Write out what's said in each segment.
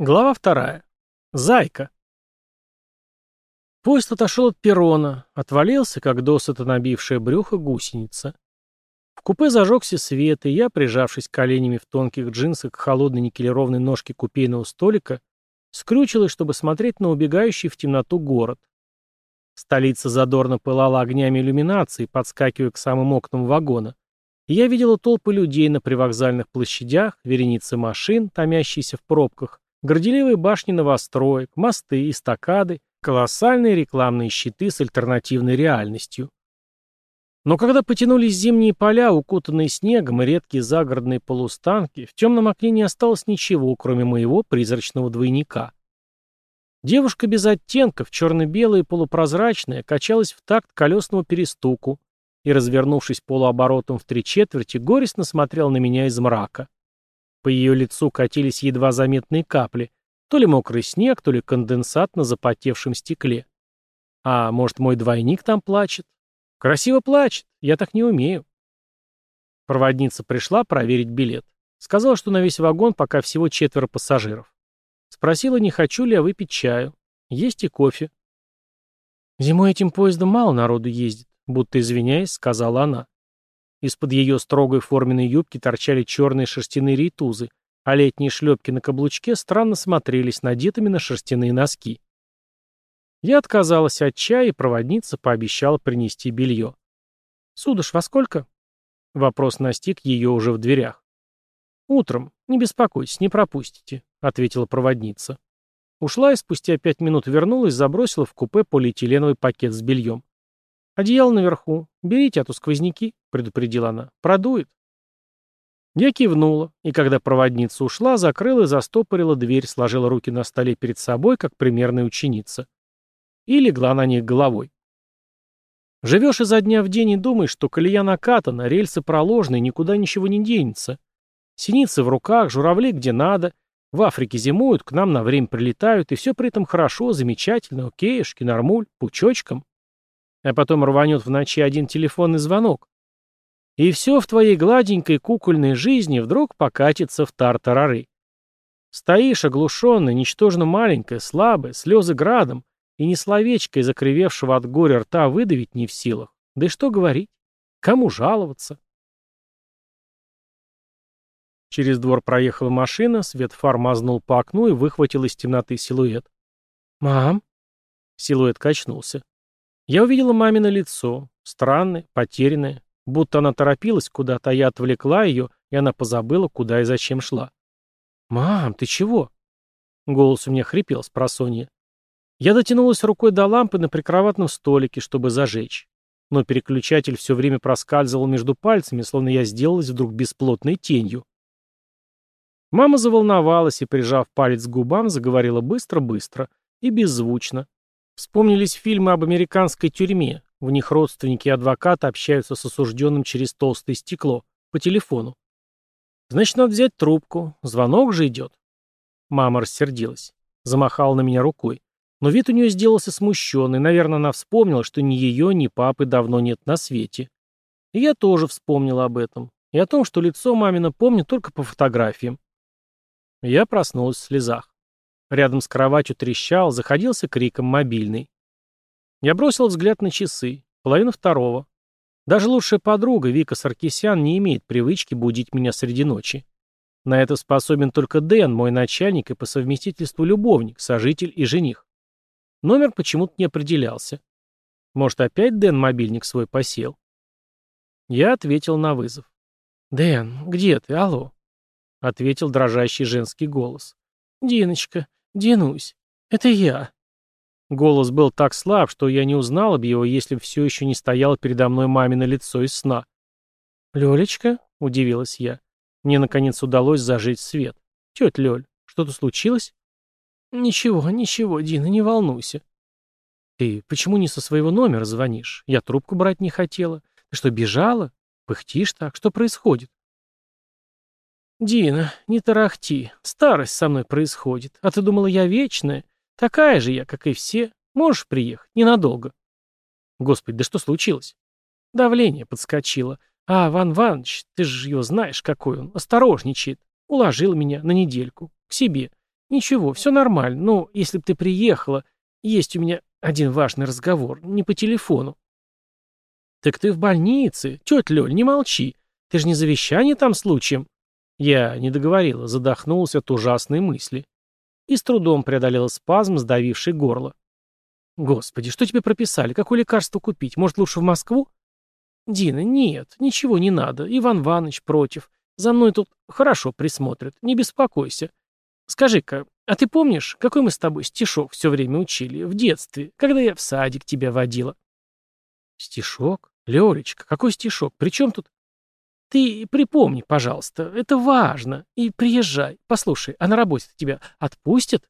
Глава вторая. Зайка. Поезд отошел от перрона, отвалился, как досыта набившая брюхо гусеница. В купе зажегся свет, и я, прижавшись коленями в тонких джинсах к холодной никелированной ножке купейного столика, скрючилась, чтобы смотреть на убегающий в темноту город. Столица задорно пылала огнями иллюминации, подскакивая к самым окнам вагона. И я видела толпы людей на привокзальных площадях, вереницы машин, томящиеся в пробках, горделивые башни новостроек, мосты, эстакады, колоссальные рекламные щиты с альтернативной реальностью. Но когда потянулись зимние поля, укутанные снегом и редкие загородные полустанки, в темном окне не осталось ничего, кроме моего призрачного двойника. Девушка без оттенков, черно-белая и полупрозрачная, качалась в такт колесному перестуку и, развернувшись полуоборотом в три четверти, горестно смотрел на меня из мрака. По ее лицу катились едва заметные капли. То ли мокрый снег, то ли конденсат на запотевшем стекле. А может, мой двойник там плачет? Красиво плачет, я так не умею. Проводница пришла проверить билет. Сказала, что на весь вагон пока всего четверо пассажиров. Спросила, не хочу ли я выпить чаю. Есть и кофе. Зимой этим поездом мало народу ездит, будто извиняясь, сказала она. Из-под ее строгой форменной юбки торчали черные шерстяные рейтузы, а летние шлепки на каблучке странно смотрелись надетыми на шерстяные носки. Я отказалась от чая, и проводница пообещала принести белье. «Судыш, во сколько?» Вопрос настиг ее уже в дверях. «Утром. Не беспокойтесь, не пропустите», — ответила проводница. Ушла и спустя пять минут вернулась, забросила в купе полиэтиленовый пакет с бельем. «Одеяло наверху. Берите, а то сквозняки», — предупредила она. «Продует». Я кивнула, и когда проводница ушла, закрыла и застопорила дверь, сложила руки на столе перед собой, как примерная ученица. И легла на них головой. Живешь изо дня в день и думаешь, что колея накатана, рельсы проложены, никуда ничего не денется. Синицы в руках, журавли где надо. В Африке зимуют, к нам на время прилетают, и все при этом хорошо, замечательно, окейшки, нормуль, пучочком а потом рванет в ночи один телефонный звонок. И все в твоей гладенькой кукольной жизни вдруг покатится в тартарары. Стоишь оглушенный, ничтожно маленькая, слабая, слезы градом, и ни словечко из окривевшего от горя рта выдавить не в силах. Да и что говорить? Кому жаловаться? Через двор проехала машина, свет фар мазнул по окну и выхватил из темноты силуэт. «Мам?» Силуэт качнулся. Я увидела мамино лицо, странное, потерянное, будто она торопилась куда-то, а я отвлекла ее, и она позабыла, куда и зачем шла. «Мам, ты чего?» Голос у меня хрипел с просонья. Я дотянулась рукой до лампы на прикроватном столике, чтобы зажечь. Но переключатель все время проскальзывал между пальцами, словно я сделалась вдруг бесплотной тенью. Мама заволновалась и, прижав палец к губам, заговорила быстро-быстро и беззвучно, Вспомнились фильмы об американской тюрьме. В них родственники и адвокат общаются с осужденным через толстое стекло, по телефону. Значит, надо взять трубку. Звонок же идет. Мама рассердилась. Замахала на меня рукой. Но вид у нее сделался смущенный. Наверное, она вспомнила, что ни ее, ни папы давно нет на свете. И я тоже вспомнил об этом. И о том, что лицо мамина помню только по фотографиям. Я проснулась в слезах. Рядом с кроватью трещал, заходился криком мобильный. Я бросил взгляд на часы. Половина второго. Даже лучшая подруга Вика Саркисян не имеет привычки будить меня среди ночи. На это способен только Дэн, мой начальник и по совместительству любовник, сожитель и жених. Номер почему-то не определялся. Может, опять Дэн мобильник свой посел? Я ответил на вызов. «Дэн, где ты? Алло?» Ответил дрожащий женский голос. «Диночка, «Денусь, это я». Голос был так слаб, что я не узнал бы его, если бы все еще не стояло передо мной мамино лицо из сна. «Лелечка?» — удивилась я. Мне, наконец, удалось зажить свет. «Тетя Лель, что-то случилось?» «Ничего, ничего, Дина, не волнуйся». «Ты почему не со своего номера звонишь? Я трубку брать не хотела. Ты что, бежала? Пыхтишь так? Что происходит?» «Дина, не тарахти. Старость со мной происходит. А ты думала, я вечная? Такая же я, как и все. Можешь приехать? Ненадолго». «Господи, да что случилось?» Давление подскочило. «А, Ван-Ванч, ты же его знаешь, какой он. Осторожничает. Уложил меня на недельку. К себе. Ничего, все нормально. Ну, если б ты приехала... Есть у меня один важный разговор. Не по телефону». «Так ты в больнице. Тетя Лёль, не молчи. Ты же не завещание там случаем?» Я не договорила, задохнулась от ужасной мысли. И с трудом преодолела спазм, сдавивший горло. «Господи, что тебе прописали? Какое лекарство купить? Может, лучше в Москву?» «Дина, нет, ничего не надо. Иван Иванович против. За мной тут хорошо присмотрят. Не беспокойся. Скажи-ка, а ты помнишь, какой мы с тобой стишок все время учили в детстве, когда я в садик тебя водила?» «Стишок? Лёлечка, какой стишок? При чем тут...» Ты припомни, пожалуйста, это важно. И приезжай. Послушай, а на работе тебя отпустят?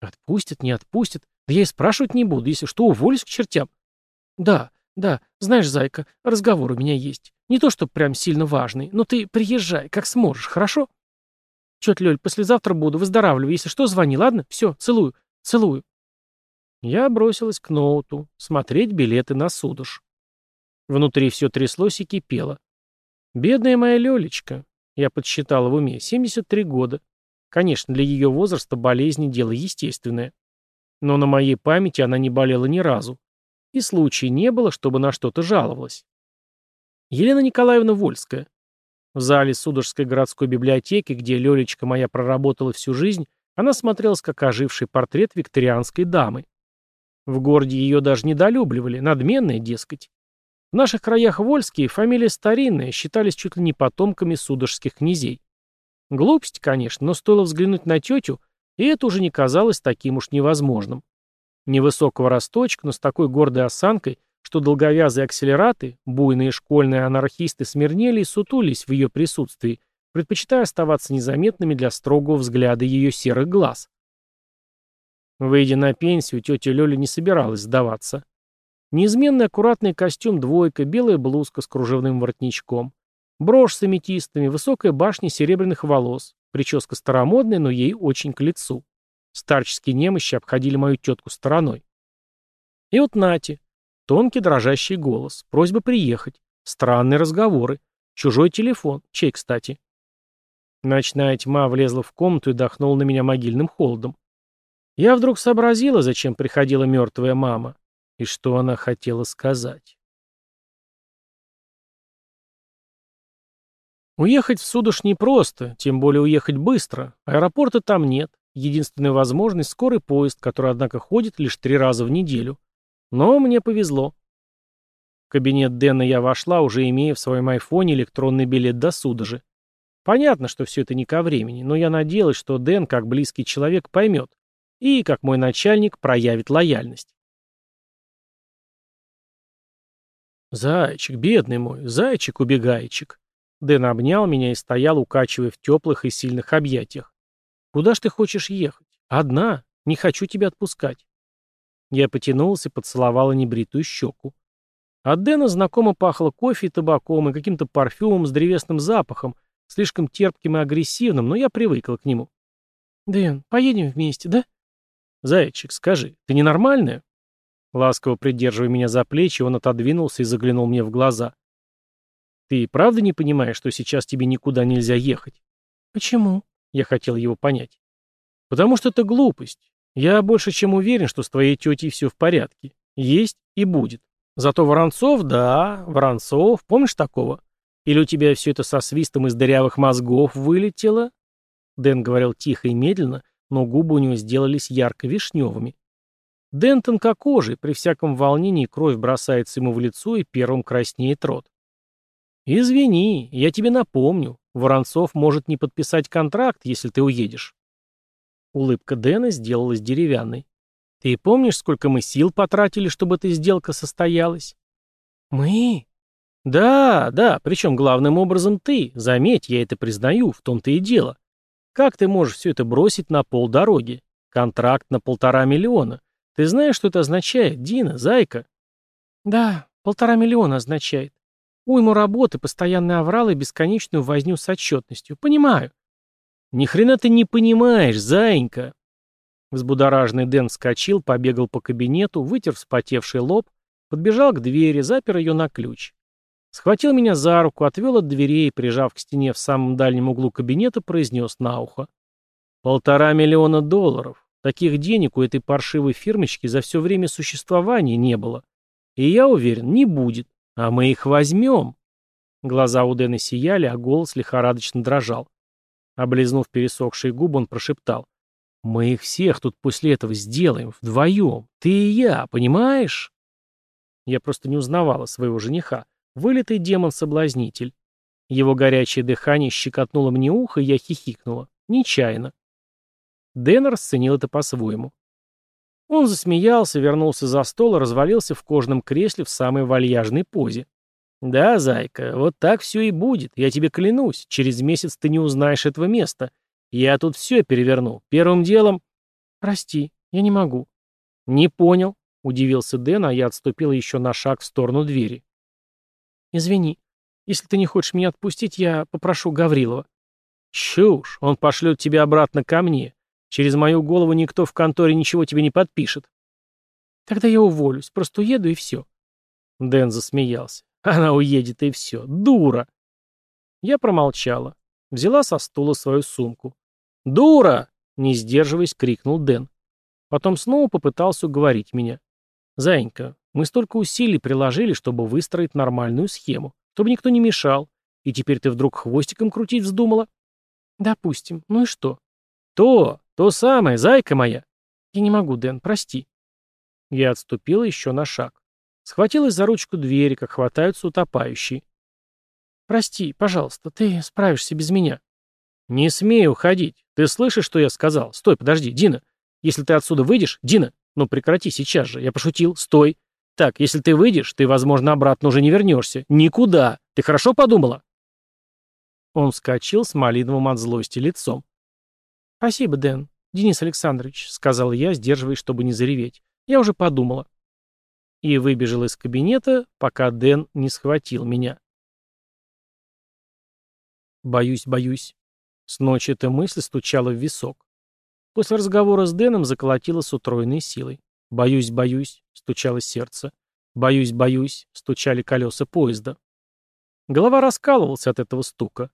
Отпустят, не отпустят. Да я и спрашивать не буду, если что, уволюсь к чертям. Да, да, знаешь, зайка, разговор у меня есть. Не то, чтобы прям сильно важный, но ты приезжай, как сможешь, хорошо? Чё Лёль, послезавтра буду, выздоравливаю. Если что, звони, ладно? Все, целую, целую. Я бросилась к ноуту, смотреть билеты на судуш. Внутри все тряслось и кипело. Бедная моя Лёлечка! я подсчитал в уме, 73 года. Конечно, для её возраста болезни – дело естественное. Но на моей памяти она не болела ни разу. И случая не было, чтобы на что-то жаловалась. Елена Николаевна Вольская. В зале Судорожской городской библиотеки, где Лёлечка моя проработала всю жизнь, она смотрелась как оживший портрет викторианской дамы. В городе её даже недолюбливали, надменная, дескать. В наших краях вольские фамилии старинные, считались чуть ли не потомками судожских князей. Глупость, конечно, но стоило взглянуть на тетю, и это уже не казалось таким уж невозможным. Невысокого росточка, но с такой гордой осанкой, что долговязые акселераты, буйные школьные анархисты смирнели и сутулись в ее присутствии, предпочитая оставаться незаметными для строгого взгляда ее серых глаз. Выйдя на пенсию, тетя Лёля не собиралась сдаваться. Неизменный аккуратный костюм двойка, белая блузка с кружевным воротничком, брошь с аметистами, высокая башня серебряных волос, прическа старомодная, но ей очень к лицу. Старческие немощи обходили мою тетку стороной. И вот Нати. Тонкий дрожащий голос, просьба приехать, странные разговоры, чужой телефон, чей, кстати. Ночная тьма влезла в комнату и дохнула на меня могильным холодом. Я вдруг сообразила, зачем приходила мертвая мама и что она хотела сказать. Уехать в Судыш непросто, тем более уехать быстро. Аэропорта там нет. Единственная возможность – скорый поезд, который, однако, ходит лишь три раза в неделю. Но мне повезло. В кабинет Дэна я вошла, уже имея в своем айфоне электронный билет до Судожи. Понятно, что все это не ко времени, но я надеялась, что Дэн, как близкий человек, поймет и, как мой начальник, проявит лояльность. «Зайчик, бедный мой, зайчик-убегайчик!» Дэн обнял меня и стоял, укачивая в теплых и сильных объятиях. «Куда ж ты хочешь ехать? Одна? Не хочу тебя отпускать!» Я потянулся и поцеловала небритую щеку. От Дэна знакомо пахло кофе и табаком, и каким-то парфюмом с древесным запахом, слишком терпким и агрессивным, но я привыкла к нему. «Дэн, поедем вместе, да?» «Зайчик, скажи, ты ненормальная?» Ласково придерживая меня за плечи, он отодвинулся и заглянул мне в глаза. «Ты и правда не понимаешь, что сейчас тебе никуда нельзя ехать?» «Почему?» — я хотел его понять. «Потому что это глупость. Я больше чем уверен, что с твоей тетей все в порядке. Есть и будет. Зато Воронцов, да, Воронцов, помнишь такого? Или у тебя все это со свистом из дырявых мозгов вылетело?» Дэн говорил тихо и медленно, но губы у него сделались ярко-вишневыми. Дентон как ожи, при всяком волнении кровь бросается ему в лицо и первым краснеет рот. «Извини, я тебе напомню. Воронцов может не подписать контракт, если ты уедешь». Улыбка Дэна сделалась деревянной. «Ты помнишь, сколько мы сил потратили, чтобы эта сделка состоялась?» «Мы?» «Да, да, причем главным образом ты. Заметь, я это признаю, в том-то и дело. Как ты можешь все это бросить на полдороги? Контракт на полтора миллиона. Ты знаешь, что это означает, Дина, зайка?» «Да, полтора миллиона означает. Уйму работы, постоянные авралы, и бесконечную возню с отчетностью. Понимаю». «Ни хрена ты не понимаешь, зайка!» Взбудораженный Дэн вскочил, побегал по кабинету, вытер вспотевший лоб, подбежал к двери, запер ее на ключ. Схватил меня за руку, отвел от дверей, прижав к стене в самом дальнем углу кабинета, произнес на ухо. «Полтора миллиона долларов. Таких денег у этой паршивой фирмочки за все время существования не было. И я уверен, не будет. А мы их возьмем. Глаза у Дэна сияли, а голос лихорадочно дрожал. Облизнув пересохшие губы, он прошептал. «Мы их всех тут после этого сделаем, вдвоем. Ты и я, понимаешь?» Я просто не узнавала своего жениха. Вылитый демон-соблазнитель. Его горячее дыхание щекотнуло мне ухо, и я хихикнула. Нечаянно. Дэн расценил это по-своему. Он засмеялся, вернулся за стол и развалился в кожном кресле в самой вальяжной позе. «Да, зайка, вот так все и будет, я тебе клянусь, через месяц ты не узнаешь этого места. Я тут все переверну. Первым делом...» «Прости, я не могу». «Не понял», — удивился Дэн, а я отступил еще на шаг в сторону двери. «Извини, если ты не хочешь меня отпустить, я попрошу Гаврилова». «Чушь, он пошлет тебя обратно ко мне. Через мою голову никто в конторе ничего тебе не подпишет. Тогда я уволюсь, просто уеду и все. Дэн засмеялся. Она уедет и все. Дура! Я промолчала. Взяла со стула свою сумку. «Дура!» — не сдерживаясь, крикнул Дэн. Потом снова попытался уговорить меня. «Заинька, мы столько усилий приложили, чтобы выстроить нормальную схему, чтобы никто не мешал. И теперь ты вдруг хвостиком крутить вздумала?» «Допустим. Ну и что?» «То!» «То самое, зайка моя!» «Я не могу, Дэн, прости». Я отступил еще на шаг. Схватилась за ручку двери, как хватаются утопающие. «Прости, пожалуйста, ты справишься без меня». «Не смей уходить. Ты слышишь, что я сказал? Стой, подожди, Дина. Если ты отсюда выйдешь... Дина, ну прекрати сейчас же. Я пошутил. Стой. Так, если ты выйдешь, ты, возможно, обратно уже не вернешься. Никуда. Ты хорошо подумала?» Он вскочил с малиновым от злости лицом. «Спасибо, Дэн. Денис Александрович», — сказал я, сдерживаясь, чтобы не зареветь. «Я уже подумала». И выбежал из кабинета, пока Дэн не схватил меня. Боюсь, боюсь. С ночи эта мысль стучала в висок. После разговора с Дэном заколотила с утроенной силой. «Боюсь, боюсь», — стучало сердце. «Боюсь, боюсь», — стучали колеса поезда. Голова раскалывалась от этого стука.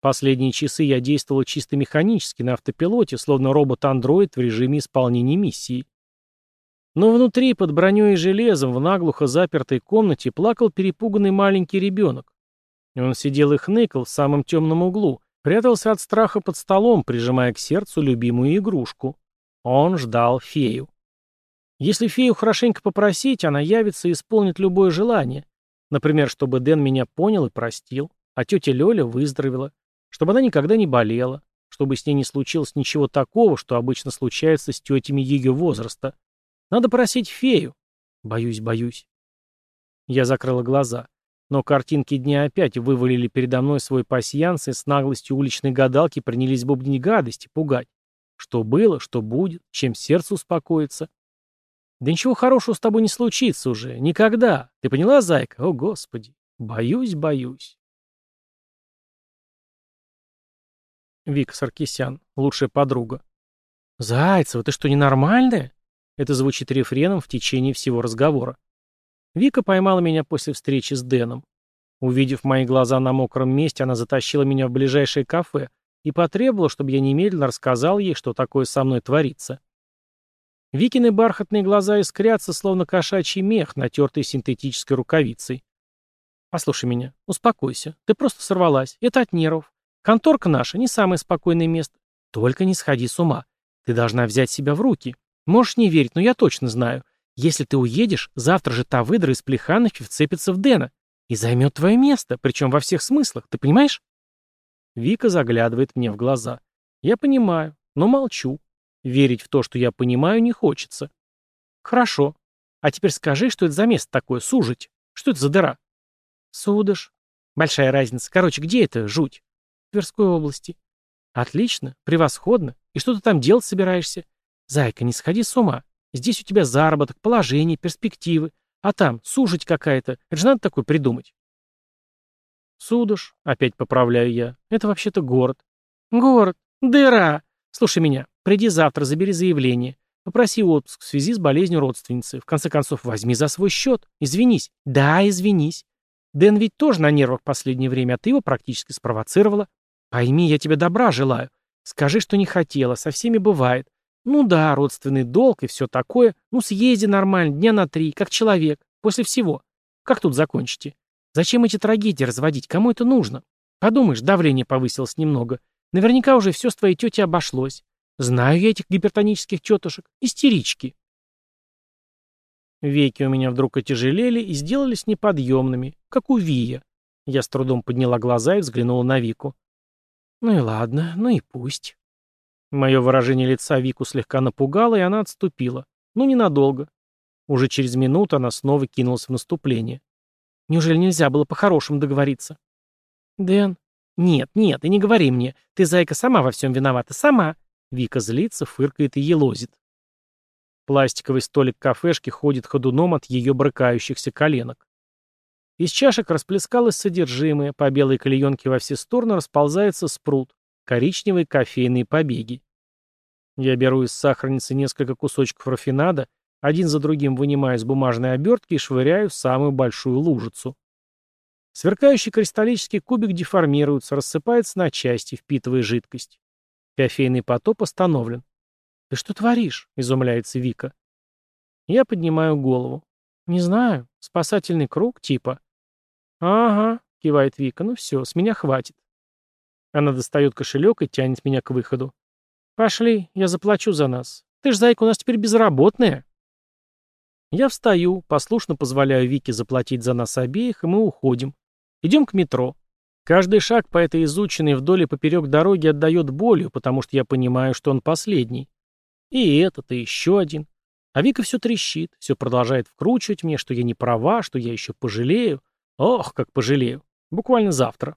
Последние часы я действовал чисто механически, на автопилоте, словно робот-андроид в режиме исполнения миссии. Но внутри, под броней и железом, в наглухо запертой комнате, плакал перепуганный маленький ребенок. Он сидел и хныкал в самом темном углу, прятался от страха под столом, прижимая к сердцу любимую игрушку. Он ждал фею. Если фею хорошенько попросить, она явится и исполнит любое желание. Например, чтобы Дэн меня понял и простил, а тетя Лёля выздоровела, чтобы она никогда не болела, чтобы с ней не случилось ничего такого, что обычно случается с тетями ее возраста. Надо просить фею. Боюсь, боюсь. Я закрыла глаза. Но картинки дня опять вывалили передо мной свой пасьянс и с наглостью уличной гадалки принялись бубнить гадости, пугать. Что было, что будет, чем сердце успокоится. Да ничего хорошего с тобой не случится уже. Никогда. Ты поняла, зайка? О, Господи. Боюсь, боюсь. Вика Саркисян, лучшая подруга. «Зайцева, ты что, ненормальная?» Это звучит рефреном в течение всего разговора. Вика поймала меня после встречи с Дэном. Увидев мои глаза на мокром месте, она затащила меня в ближайшее кафе и потребовала, чтобы я немедленно рассказал ей, что такое со мной творится. Викины бархатные глаза искрятся, словно кошачий мех, натертый синтетической рукавицей. «Послушай меня, успокойся, ты просто сорвалась, это от нервов. Конторка наша не самое спокойное место. Только не сходи с ума. Ты должна взять себя в руки. Можешь не верить, но я точно знаю. Если ты уедешь, завтра же та выдра из Плехановки вцепится в Дэна и займет твое место, причем во всех смыслах, ты понимаешь? Вика заглядывает мне в глаза. Я понимаю, но молчу. Верить в то, что я понимаю, не хочется. Хорошо. А теперь скажи, что это за место такое, сужить? Что это за дыра? Судыш. Большая разница. Короче, где это, жуть? Тверской области. Отлично, превосходно. И что ты там делать собираешься? Зайка, не сходи с ума. Здесь у тебя заработок, положение, перспективы. А там, сужить какая-то. Это же надо такое придумать. Судуш, опять поправляю я. Это вообще-то город. Город. Дыра. Слушай меня. Приди завтра, забери заявление. Попроси отпуск в связи с болезнью родственницы. В конце концов, возьми за свой счет. Извинись. Да, извинись. Дэн ведь тоже на нервах последнее время, а ты его практически спровоцировала. Пойми, я тебе добра желаю. Скажи, что не хотела, со всеми бывает. Ну да, родственный долг и все такое. Ну съезди нормально, дня на три, как человек, после всего. Как тут закончите? Зачем эти трагедии разводить? Кому это нужно? Подумаешь, давление повысилось немного. Наверняка уже все с твоей тетей обошлось. Знаю я этих гипертонических тетушек. Истерички. Веки у меня вдруг отяжелели и сделались неподъемными, как у Вия. Я с трудом подняла глаза и взглянула на Вику. Ну и ладно, ну и пусть. Мое выражение лица Вику слегка напугало, и она отступила. Ну, ненадолго. Уже через минуту она снова кинулась в наступление. Неужели нельзя было по-хорошему договориться? Дэн, нет, нет, и не говори мне. Ты, зайка, сама во всем виновата, сама. Вика злится, фыркает и елозит. Пластиковый столик кафешки ходит ходуном от ее брыкающихся коленок. Из чашек расплескалось содержимое, по белой клеенке во все стороны расползается спрут, коричневые кофейные побеги. Я беру из сахарницы несколько кусочков рафинада, один за другим вынимаю из бумажной обертки и швыряю в самую большую лужицу. Сверкающий кристаллический кубик деформируется, рассыпается на части, впитывая жидкость. Кофейный потоп остановлен. «Ты что творишь?» — изумляется Вика. Я поднимаю голову. «Не знаю. Спасательный круг, типа. «Ага», — кивает Вика, — «ну все, с меня хватит». Она достает кошелек и тянет меня к выходу. «Пошли, я заплачу за нас. Ты ж, зайка, у нас теперь безработная». Я встаю, послушно позволяю Вике заплатить за нас обеих, и мы уходим. Идем к метро. Каждый шаг по этой изученной вдоль и поперек дороги отдает болью, потому что я понимаю, что он последний. И этот, и еще один. А Вика все трещит, все продолжает вкручивать мне, что я не права, что я еще пожалею. Ох, как пожалею. Буквально завтра.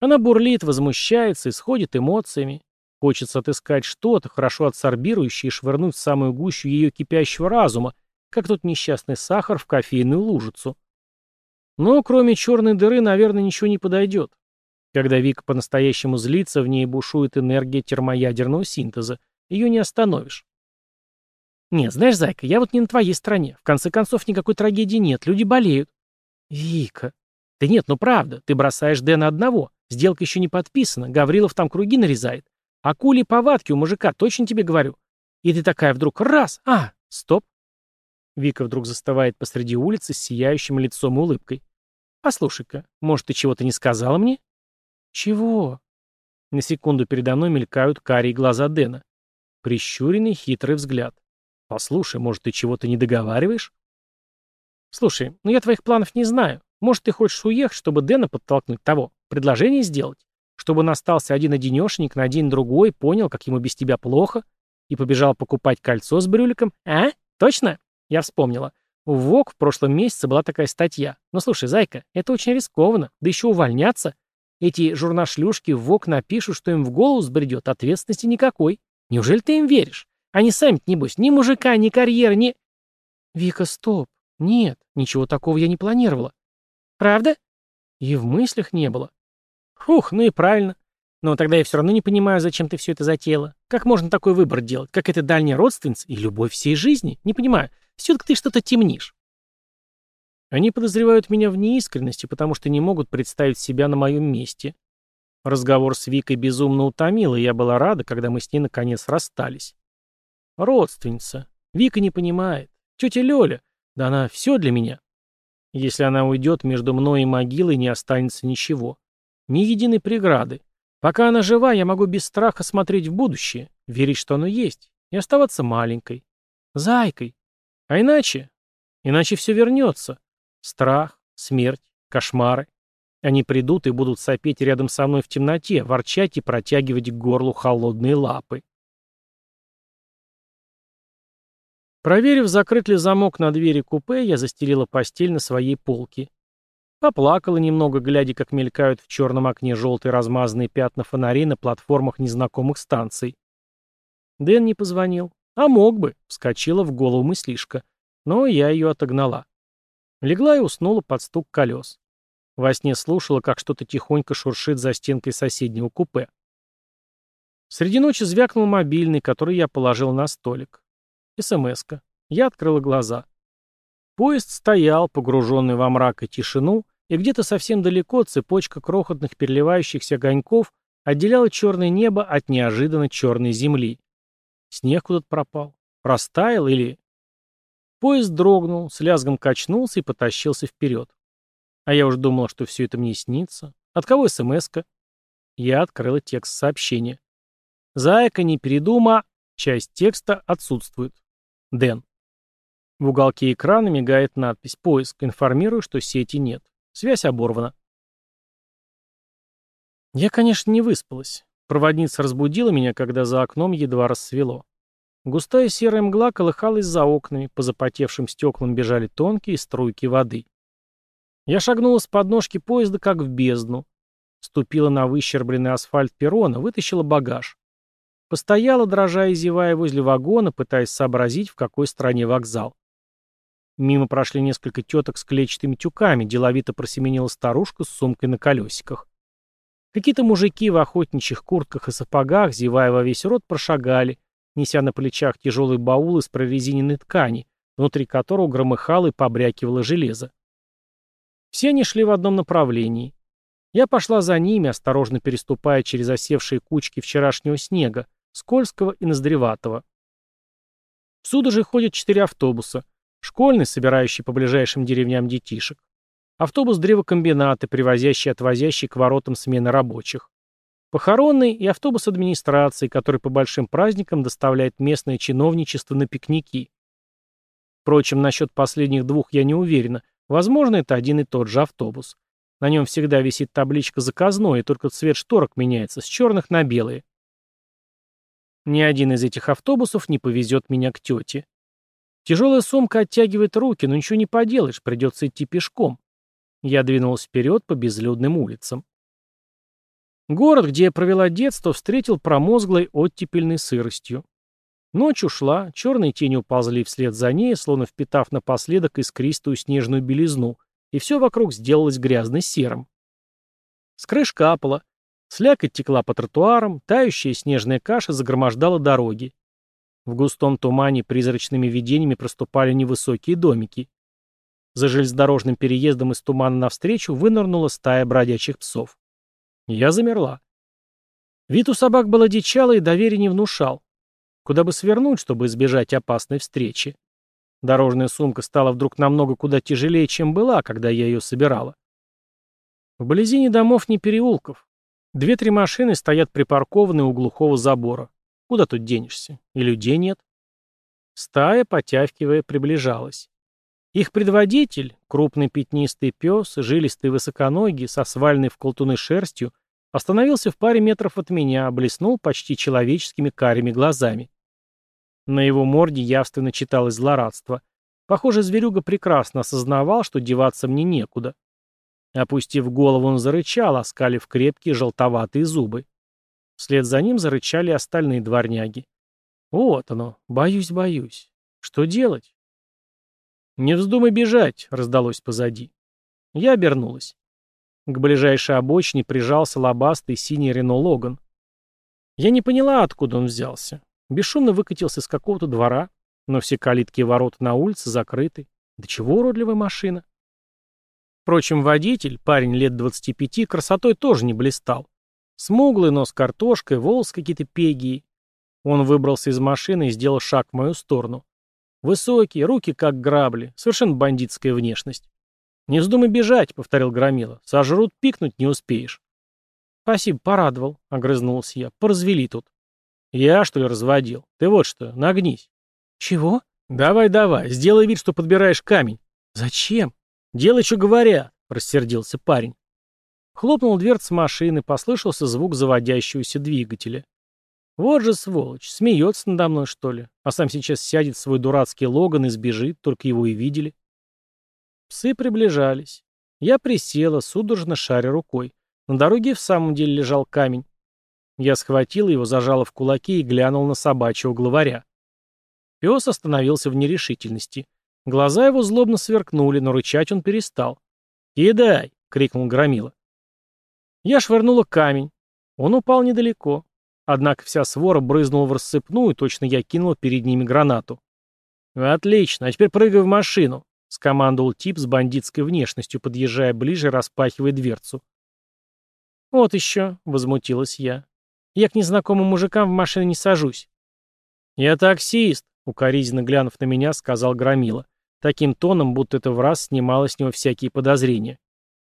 Она бурлит, возмущается, исходит эмоциями. Хочется отыскать что-то, хорошо отсорбирующее, и швырнуть в самую гущу ее кипящего разума, как тот несчастный сахар в кофейную лужицу. Но кроме черной дыры, наверное, ничего не подойдет. Когда Вика по-настоящему злится, в ней бушует энергия термоядерного синтеза. Ее не остановишь. «Нет, знаешь, Зайка, я вот не на твоей стороне. В конце концов, никакой трагедии нет, люди болеют. Вика. Да нет, ну правда, ты бросаешь Дэна одного. Сделка еще не подписана, Гаврилов там круги нарезает. Акули повадки у мужика, точно тебе говорю. И ты такая вдруг раз, а, стоп. Вика вдруг застывает посреди улицы с сияющим лицом и улыбкой. «Послушай-ка, может, ты чего-то не сказала мне?» «Чего?» На секунду передо мной мелькают карие глаза Дэна. Прищуренный хитрый взгляд. «Послушай, может, ты чего-то не договариваешь?» Слушай, ну я твоих планов не знаю. Может, ты хочешь уехать, чтобы Дэна подтолкнуть того? Предложение сделать? Чтобы он остался один-одинешенек на день-другой, понял, как ему без тебя плохо, и побежал покупать кольцо с брюликом? А? Точно? Я вспомнила. В ВОК в прошлом месяце была такая статья. Но слушай, зайка, это очень рискованно. Да еще увольняться. Эти журнашлюшки в ВОК напишут, что им в голову сбредет. Ответственности никакой. Неужели ты им веришь? Они сами-то, небось, ни мужика, ни карьеры, ни... Вика, стоп. «Нет, ничего такого я не планировала». «Правда?» «И в мыслях не было». «Фух, ну и правильно. Но тогда я все равно не понимаю, зачем ты все это затеяла. Как можно такой выбор делать? Как это дальняя родственница и любовь всей жизни? Не понимаю. Все-таки ты что-то темнишь». Они подозревают меня в неискренности, потому что не могут представить себя на моем месте. Разговор с Викой безумно утомил, и я была рада, когда мы с ней наконец расстались. Родственница. Вика не понимает. Тетя Лёля. Да она все для меня. Если она уйдет, между мной и могилой не останется ничего. Ни единой преграды. Пока она жива, я могу без страха смотреть в будущее, верить, что оно есть, и оставаться маленькой. Зайкой. А иначе? Иначе все вернется. Страх, смерть, кошмары. Они придут и будут сопеть рядом со мной в темноте, ворчать и протягивать к горлу холодные лапы. Проверив, закрыт ли замок на двери купе, я застелила постель на своей полке. Поплакала немного, глядя, как мелькают в черном окне желтые размазанные пятна фонарей на платформах незнакомых станций. Дэн не позвонил. А мог бы, вскочила в голову мыслишка. Но я ее отогнала. Легла и уснула под стук колес. Во сне слушала, как что-то тихонько шуршит за стенкой соседнего купе. Среди ночи звякнул мобильный, который я положил на столик. СМС-ка. Я открыла глаза. Поезд стоял, погруженный во мрак и тишину, и где-то совсем далеко цепочка крохотных переливающихся огоньков отделяла черное небо от неожиданно черной земли. Снег куда-то пропал. Растаял или... Поезд дрогнул, с лязгом качнулся и потащился вперед. А я уж думала, что все это мне снится. От кого смс -ка? Я открыла текст сообщения. «Зайка, не передума!» Часть текста отсутствует. Дэн. В уголке экрана мигает надпись «Поиск». Информирую, что сети нет. Связь оборвана. Я, конечно, не выспалась. Проводница разбудила меня, когда за окном едва рассвело. Густая серая мгла колыхалась за окнами, по запотевшим стеклам бежали тонкие струйки воды. Я шагнула с подножки поезда, как в бездну. Ступила на выщербленный асфальт перрона, вытащила багаж. Постояла, дрожа и зевая, возле вагона, пытаясь сообразить, в какой стране вокзал. Мимо прошли несколько теток с клетчатыми тюками, деловито просеменила старушка с сумкой на колесиках. Какие-то мужики в охотничьих куртках и сапогах, зевая во весь рот, прошагали, неся на плечах тяжелый баул из прорезиненной ткани, внутри которого громыхало и побрякивало железо. Все они шли в одном направлении. Я пошла за ними, осторожно переступая через осевшие кучки вчерашнего снега, Скользкого и Ноздреватого. В Судоже ходят четыре автобуса. Школьный, собирающий по ближайшим деревням детишек. Автобус древокомбината, привозящий и отвозящий к воротам смены рабочих. Похоронный и автобус администрации, который по большим праздникам доставляет местное чиновничество на пикники. Впрочем, насчет последних двух я не уверена. Возможно, это один и тот же автобус. На нем всегда висит табличка «Заказной», и только цвет шторок меняется с черных на белые. Ни один из этих автобусов не повезет меня к тете. Тяжелая сумка оттягивает руки, но ничего не поделаешь, придется идти пешком. Я двинулся вперед по безлюдным улицам. Город, где я провела детство, встретил промозглой оттепельной сыростью. Ночь ушла, черные тени уползли вслед за ней, словно впитав напоследок искристую снежную белизну, и все вокруг сделалось грязно-серым. С крыш капало, Слякоть текла по тротуарам, тающая снежная каша загромождала дороги. В густом тумане призрачными видениями проступали невысокие домики. За железнодорожным переездом из тумана навстречу вынырнула стая бродячих псов. Я замерла. Вид у собак был одичалый и доверия не внушал. Куда бы свернуть, чтобы избежать опасной встречи? Дорожная сумка стала вдруг намного куда тяжелее, чем была, когда я ее собирала. Вблизи ни домов, ни переулков. Две-три машины стоят припаркованные у глухого забора. Куда тут денешься? И людей нет. Стая, потявкивая, приближалась. Их предводитель, крупный пятнистый пес, жилистый высоконогий, со свальной в колтуны шерстью, остановился в паре метров от меня, блеснул почти человеческими карими глазами. На его морде явственно читалось злорадство. Похоже, зверюга прекрасно осознавал, что деваться мне некуда. Опустив голову, он зарычал, оскалив крепкие желтоватые зубы. Вслед за ним зарычали остальные дворняги. «Вот оно. Боюсь, боюсь. Что делать?» «Не вздумай бежать!» — раздалось позади. Я обернулась. К ближайшей обочине прижался лобастый синий Рено Логан. Я не поняла, откуда он взялся. Бесшумно выкатился из какого-то двора, но все калитки и ворота на улице закрыты. Да чего уродливая машина? Впрочем, водитель, парень лет 25, красотой тоже не блистал. Смуглый нос картошкой, волос какие-то пегии. Он выбрался из машины и сделал шаг в мою сторону. Высокий, руки как грабли, совершенно бандитская внешность. «Не вздумай бежать», — повторил Громила. «Сожрут, пикнуть не успеешь». «Спасибо, порадовал», — огрызнулся я. «Поразвели тут». «Я, что ли, разводил? Ты вот что, нагнись». «Чего?» «Давай-давай, сделай вид, что подбираешь камень». «Зачем?» Дело что говоря», — рассердился парень. Хлопнул дверц машины, послышался звук заводящегося двигателя. Вот же сволочь, смеется надо мной, что ли, а сам сейчас сядет в свой дурацкий логан и сбежит, только его и видели. Псы приближались. Я присела, судорожно шаря рукой. На дороге в самом деле лежал камень. Я схватила его, зажала в кулаки и глянул на собачьего главаря. Пес остановился в нерешительности. Глаза его злобно сверкнули, но рычать он перестал. «Кидай!» — крикнул Громила. Я швырнула камень. Он упал недалеко. Однако вся свора брызнула в рассыпную, точно я кинула перед ними гранату. «Отлично, а теперь прыгай в машину», — скомандовал тип с бандитской внешностью, подъезжая ближе распахивая дверцу. «Вот еще», — возмутилась я. «Я к незнакомым мужикам в машину не сажусь». «Я таксист», — укоризненно глянув на меня, сказал Громила таким тоном, будто это в раз снимало с него всякие подозрения.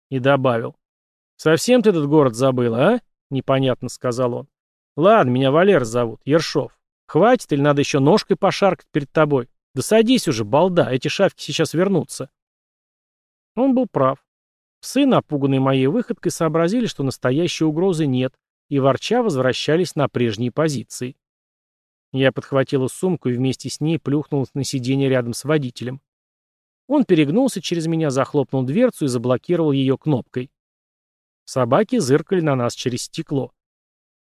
И добавил. «Совсем ты этот город забыл, а?» — непонятно сказал он. «Ладно, меня Валер зовут, Ершов. Хватит или надо еще ножкой пошаркать перед тобой? Да садись уже, балда, эти шавки сейчас вернутся». Он был прав. Псы, напуганные моей выходкой, сообразили, что настоящей угрозы нет, и ворча возвращались на прежние позиции. Я подхватила сумку и вместе с ней плюхнулась на сиденье рядом с водителем. Он перегнулся через меня, захлопнул дверцу и заблокировал ее кнопкой. Собаки зыркали на нас через стекло.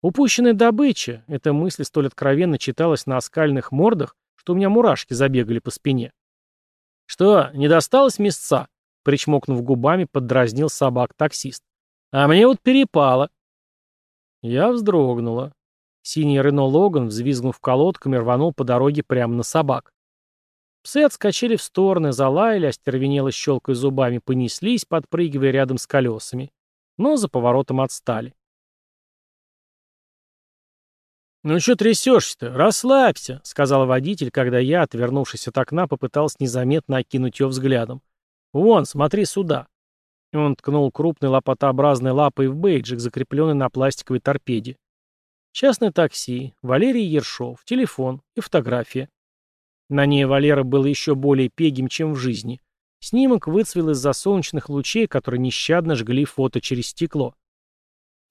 Упущенная добыча, эта мысль столь откровенно читалась на оскальных мордах, что у меня мурашки забегали по спине. «Что, не досталось мясца?» Причмокнув губами, поддразнил собак таксист. «А мне вот перепало». Я вздрогнула. Синий Рено Логан, взвизгнув колодками, рванул по дороге прямо на собак. Псы отскочили в стороны, залаяли, остервенело щелкая зубами, понеслись, подпрыгивая рядом с колесами. Но за поворотом отстали. «Ну что трясешься-то? Расслабься!» — сказал водитель, когда я, отвернувшись от окна, попытался незаметно окинуть ее взглядом. «Вон, смотри сюда!» Он ткнул крупной лопатообразной лапой в бейджик, закрепленный на пластиковой торпеде. Частное такси, Валерий Ершов, телефон и фотография. На ней Валера был еще более пегим, чем в жизни. Снимок выцвел из-за солнечных лучей, которые нещадно жгли фото через стекло.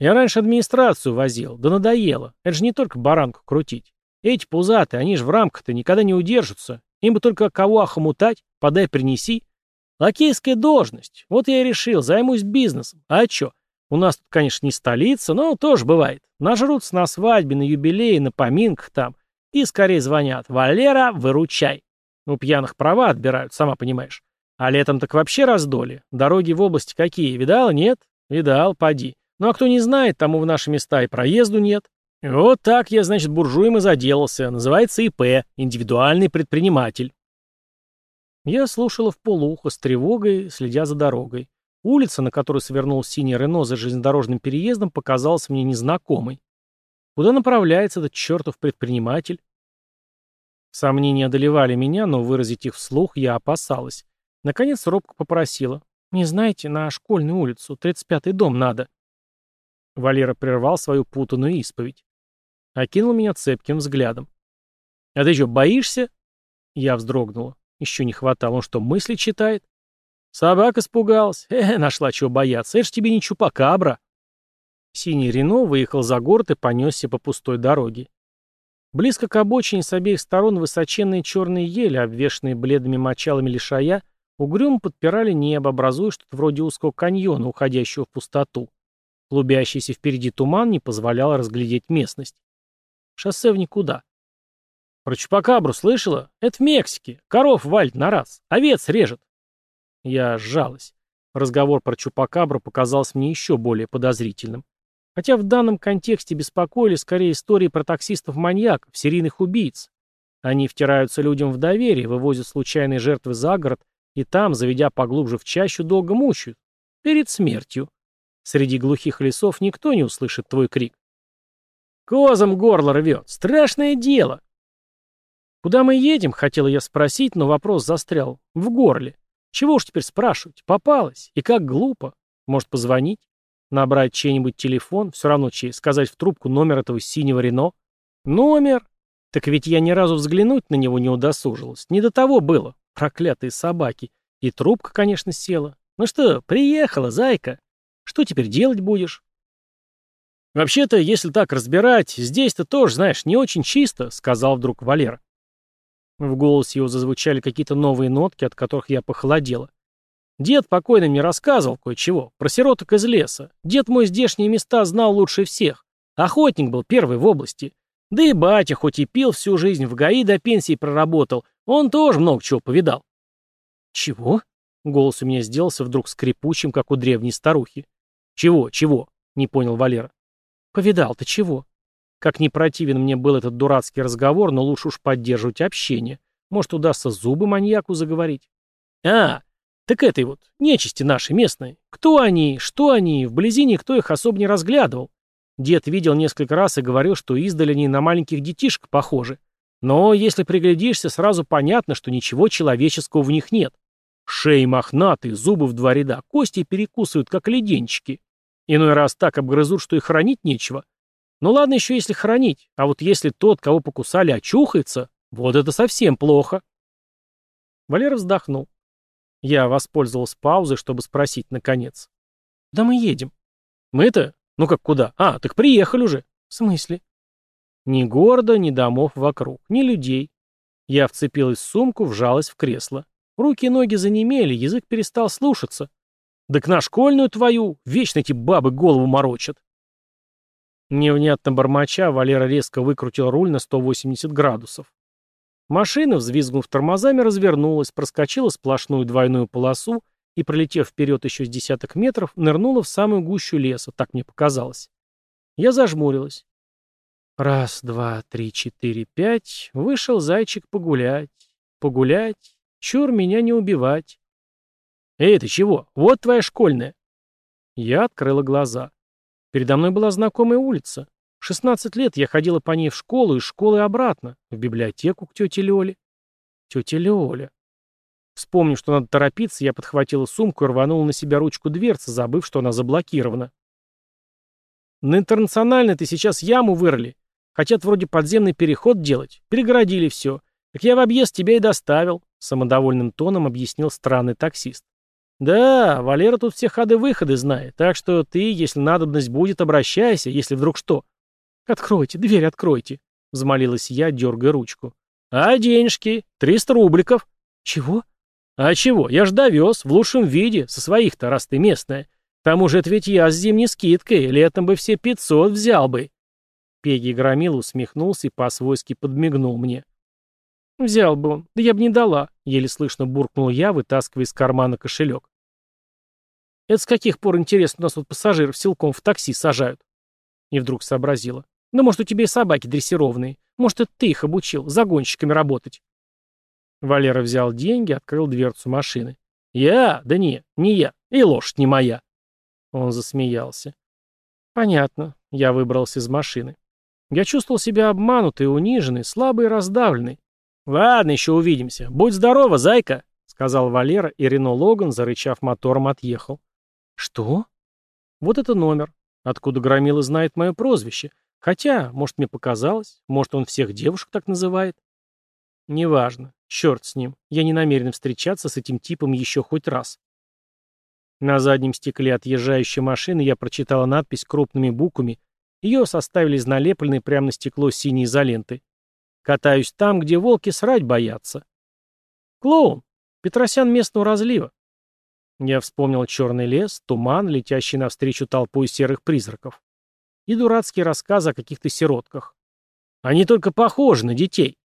«Я раньше администрацию возил, да надоело. Это же не только баранку крутить. Эти пузаты, они же в рамках-то никогда не удержатся. Им бы только кого охомутать, подай принеси. Лакейская должность. Вот я и решил, займусь бизнесом. А чё? У нас тут, конечно, не столица, но тоже бывает. Нажрутся на свадьбе, на юбилее, на поминках там. И скорее звонят. «Валера, выручай!» У пьяных права отбирают, сама понимаешь. А летом так вообще раздолье. Дороги в области какие, видал, нет? Видал, поди. Ну а кто не знает, тому в наши места и проезду нет. Вот так я, значит, буржуем и заделался. Называется ИП, индивидуальный предприниматель. Я слушала в полуухо с тревогой, следя за дорогой. Улица, на которую свернул синий Рено за железнодорожным переездом, показалась мне незнакомой. Куда направляется этот чертов предприниматель? Сомнения одолевали меня, но выразить их вслух я опасалась. Наконец робко попросила. «Не знаете, на школьную улицу, 35-й дом надо». Валера прервал свою путанную исповедь. Окинул меня цепким взглядом. «А ты что, боишься?» Я вздрогнула. Еще не хватало. Он что, мысли читает? Собака испугалась. Э, нашла чего бояться. Это ж тебе не чупакабра. Синий Рено выехал за город и понесся по пустой дороге. Близко к обочине с обеих сторон высоченные черные ели, обвешанные бледными мочалами лишая, угрюмо подпирали небо, образуя что-то вроде узкого каньона, уходящего в пустоту. Клубящийся впереди туман не позволял разглядеть местность. Шоссе в никуда. Про Чупакабру слышала? Это в Мексике. Коров валит на раз. Овец режет. Я сжалась. Разговор про Чупакабру показался мне еще более подозрительным. Хотя в данном контексте беспокоили скорее истории про таксистов-маньяков, серийных убийц. Они втираются людям в доверие, вывозят случайные жертвы за город и там, заведя поглубже в чащу, долго мучают. Перед смертью. Среди глухих лесов никто не услышит твой крик. Козам горло рвет. Страшное дело. Куда мы едем, хотела я спросить, но вопрос застрял. В горле. Чего уж теперь спрашивать? Попалась. И как глупо. Может, позвонить? Набрать чей-нибудь телефон, все равно чей, сказать в трубку номер этого синего Рено. Номер? Так ведь я ни разу взглянуть на него не удосужилась. Не до того было. Проклятые собаки. И трубка, конечно, села. Ну что, приехала, зайка. Что теперь делать будешь? «Вообще-то, если так разбирать, здесь-то тоже, знаешь, не очень чисто», — сказал вдруг Валера. В голосе его зазвучали какие-то новые нотки, от которых я похолодела. Дед покойный мне рассказывал кое-чего, про сироток из леса. Дед мой здешние места знал лучше всех. Охотник был первый в области. Да и батя, хоть и пил всю жизнь, в ГАИ до пенсии проработал, он тоже много чего повидал. «Чего?» — голос у меня сделался вдруг скрипучим, как у древней старухи. «Чего, чего?» — не понял Валера. Повидал-то чего?» Как не противен мне был этот дурацкий разговор, но лучше уж поддерживать общение. Может, удастся зубы маньяку заговорить. «А, так этой вот, нечисти наши местные. Кто они, что они, вблизи никто их особо не разглядывал. Дед видел несколько раз и говорил, что издали они на маленьких детишек похожи. Но если приглядишься, сразу понятно, что ничего человеческого в них нет. Шеи мохнатые, зубы в два ряда, кости перекусывают, как леденчики. Иной раз так обгрызут, что и хранить нечего. Ну ладно еще, если хранить, а вот если тот, кого покусали, очухается, вот это совсем плохо. Валера вздохнул. Я воспользовался паузой, чтобы спросить наконец. "Да мы едем?» «Мы-то? Ну как куда? А, так приехали уже». «В смысле?» Ни города, ни домов вокруг, ни людей. Я вцепилась в сумку, вжалась в кресло. Руки и ноги занемели, язык перестал слушаться. «Да к на школьную твою! Вечно эти бабы голову морочат!» Невнятно бормоча, Валера резко выкрутил руль на 180 градусов. Машина, взвизгнув тормозами, развернулась, проскочила сплошную двойную полосу и, пролетев вперед еще с десяток метров, нырнула в самую гущу леса, так мне показалось. Я зажмурилась. Раз, два, три, четыре, пять. Вышел зайчик погулять. Погулять. Чур меня не убивать. Эй, ты чего? Вот твоя школьная. Я открыла глаза. Передо мной была знакомая улица. 16 лет я ходила по ней в школу, из школы обратно, в библиотеку к тете Лёле. Тетя Лёля. Вспомнив, что надо торопиться, я подхватила сумку и рванула на себя ручку дверцы, забыв, что она заблокирована. На интернациональной ты сейчас яму вырыли. Хотят вроде подземный переход делать. Перегородили все. Так я в объезд тебя и доставил, — самодовольным тоном объяснил странный таксист. Да, Валера тут все ходы-выходы знает, так что ты, если надобность будет, обращайся, если вдруг что. «Откройте, дверь откройте», — взмолилась я, дергая ручку. «А денежки? Триста рубликов». «Чего?» «А чего? Я ж довез, в лучшем виде, со своих-то, раз ты местная. К тому же это ведь я с зимней скидкой, летом бы все пятьсот взял бы». Пеги Громил усмехнулся и по-свойски подмигнул мне. «Взял бы он, да я бы не дала», — еле слышно буркнул я, вытаскивая из кармана кошелек. «Это с каких пор, интересно, у нас вот пассажиров силком в такси сажают?» И вдруг сообразила. Ну может, у тебя и собаки дрессированные. Может, это ты их обучил, загонщиками работать. Валера взял деньги, открыл дверцу машины. Я? Да не, не я. И лошадь не моя. Он засмеялся. Понятно. Я выбрался из машины. Я чувствовал себя обманутый, униженный, слабый и раздавленный. Ладно, еще увидимся. Будь здорова, зайка, сказал Валера, и Рено Логан, зарычав мотором, отъехал. Что? Вот это номер. Откуда Громила знает мое прозвище? Хотя, может, мне показалось, может, он всех девушек так называет. Неважно. Черт с ним. Я не намерен встречаться с этим типом еще хоть раз. На заднем стекле отъезжающей машины я прочитала надпись крупными буквами. Ее составили из налепленной прямо на стекло синей изоленты. «Катаюсь там, где волки срать боятся». «Клоун! Петросян местного разлива». Я вспомнил черный лес, туман, летящий навстречу толпой серых призраков и дурацкие рассказы о каких-то сиротках. Они только похожи на детей.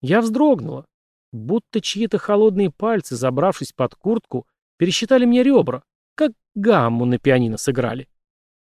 Я вздрогнула, будто чьи-то холодные пальцы, забравшись под куртку, пересчитали мне ребра, как гамму на пианино сыграли.